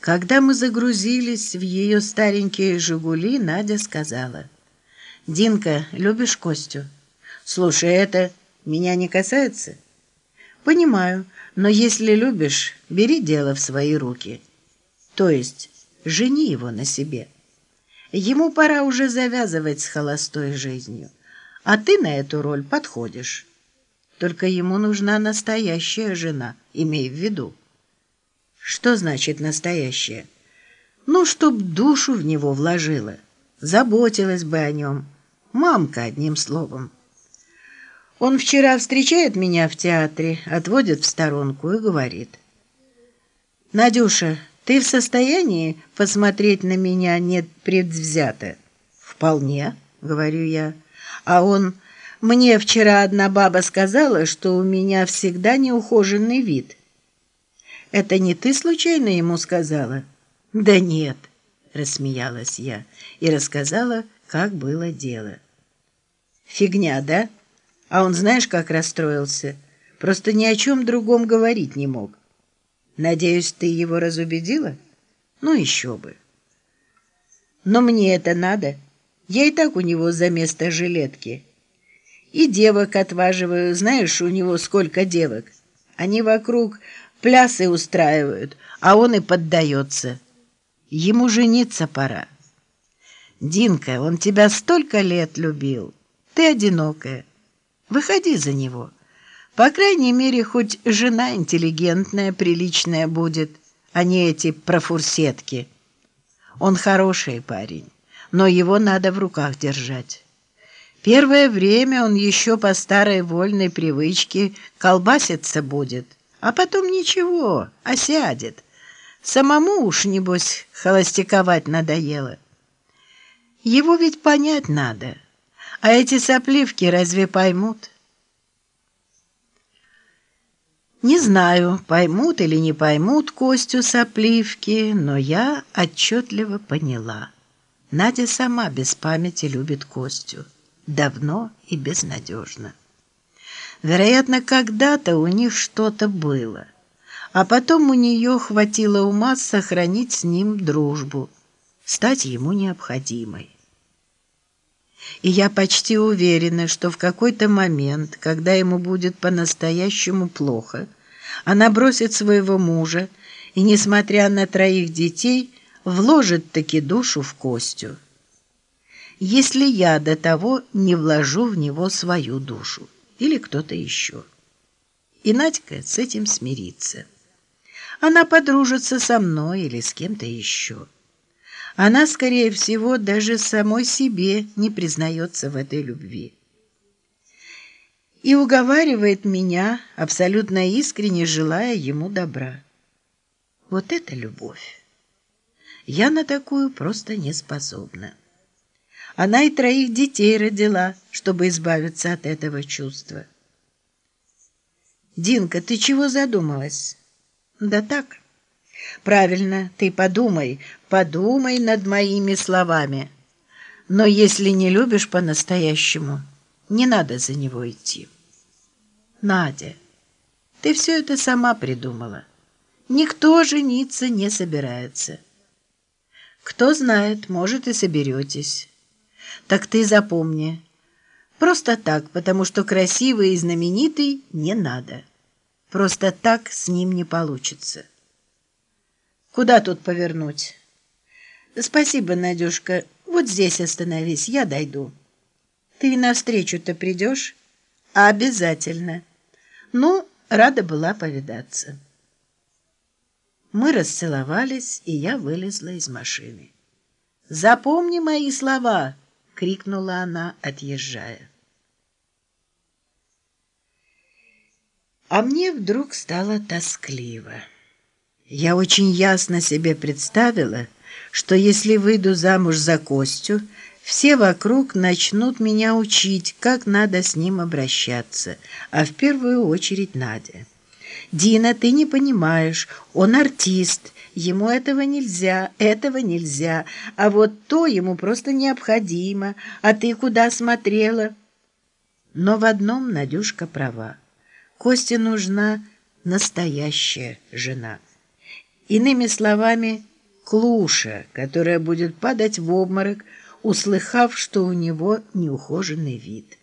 Когда мы загрузились в ее старенькие «Жигули», Надя сказала, «Динка, любишь Костю? Слушай, это меня не касается?» «Понимаю, но если любишь, бери дело в свои руки. То есть жени его на себе. Ему пора уже завязывать с холостой жизнью, а ты на эту роль подходишь. Только ему нужна настоящая жена, имей в виду». Что значит настоящее? Ну, чтоб душу в него вложила, заботилась бы о нем. Мамка, одним словом. Он вчера встречает меня в театре, отводит в сторонку и говорит. «Надюша, ты в состоянии посмотреть на меня нет предвзято?» «Вполне», — говорю я. А он... «Мне вчера одна баба сказала, что у меня всегда неухоженный вид». Это не ты случайно ему сказала? Да нет, рассмеялась я и рассказала, как было дело. Фигня, да? А он знаешь, как расстроился? Просто ни о чем другом говорить не мог. Надеюсь, ты его разубедила? Ну, еще бы. Но мне это надо. Я и так у него за место жилетки. И девок отваживаю. Знаешь, у него сколько девок. Они вокруг плясы устраивают, а он и поддается. Ему жениться пора. Динка, он тебя столько лет любил. Ты одинокая. Выходи за него. По крайней мере, хоть жена интеллигентная, приличная будет, а не эти профурсетки. Он хороший парень, но его надо в руках держать. Первое время он еще по старой вольной привычке колбаситься будет – а потом ничего, осядет. Самому уж, небось, холостяковать надоело. Его ведь понять надо, а эти сопливки разве поймут? Не знаю, поймут или не поймут Костю сопливки, но я отчетливо поняла. Надя сама без памяти любит Костю. Давно и безнадежно. Вероятно, когда-то у них что-то было, а потом у нее хватило ума сохранить с ним дружбу, стать ему необходимой. И я почти уверена, что в какой-то момент, когда ему будет по-настоящему плохо, она бросит своего мужа и, несмотря на троих детей, вложит таки душу в Костю. Если я до того не вложу в него свою душу или кто-то еще. И Надька с этим смирится. Она подружится со мной или с кем-то еще. Она, скорее всего, даже самой себе не признается в этой любви. И уговаривает меня, абсолютно искренне желая ему добра. Вот это любовь! Я на такую просто не способна. Она и троих детей родила, чтобы избавиться от этого чувства. «Динка, ты чего задумалась?» «Да так». «Правильно, ты подумай, подумай над моими словами. Но если не любишь по-настоящему, не надо за него идти». «Надя, ты все это сама придумала. Никто жениться не собирается. Кто знает, может, и соберетесь». Так ты запомни. Просто так, потому что красивый и знаменитый не надо. Просто так с ним не получится. Куда тут повернуть? Спасибо, Надюшка. Вот здесь остановись, я дойду. Ты навстречу-то придешь? Обязательно. Ну, рада была повидаться. Мы расцеловались, и я вылезла из машины. «Запомни мои слова!» Крикнула она, отъезжая. А мне вдруг стало тоскливо. Я очень ясно себе представила, что если выйду замуж за Костю, все вокруг начнут меня учить, как надо с ним обращаться, а в первую очередь Надя. «Дина, ты не понимаешь, он артист, ему этого нельзя, этого нельзя, а вот то ему просто необходимо, а ты куда смотрела?» Но в одном Надюшка права. Косте нужна настоящая жена. Иными словами, клуша, которая будет падать в обморок, услыхав, что у него неухоженный вид.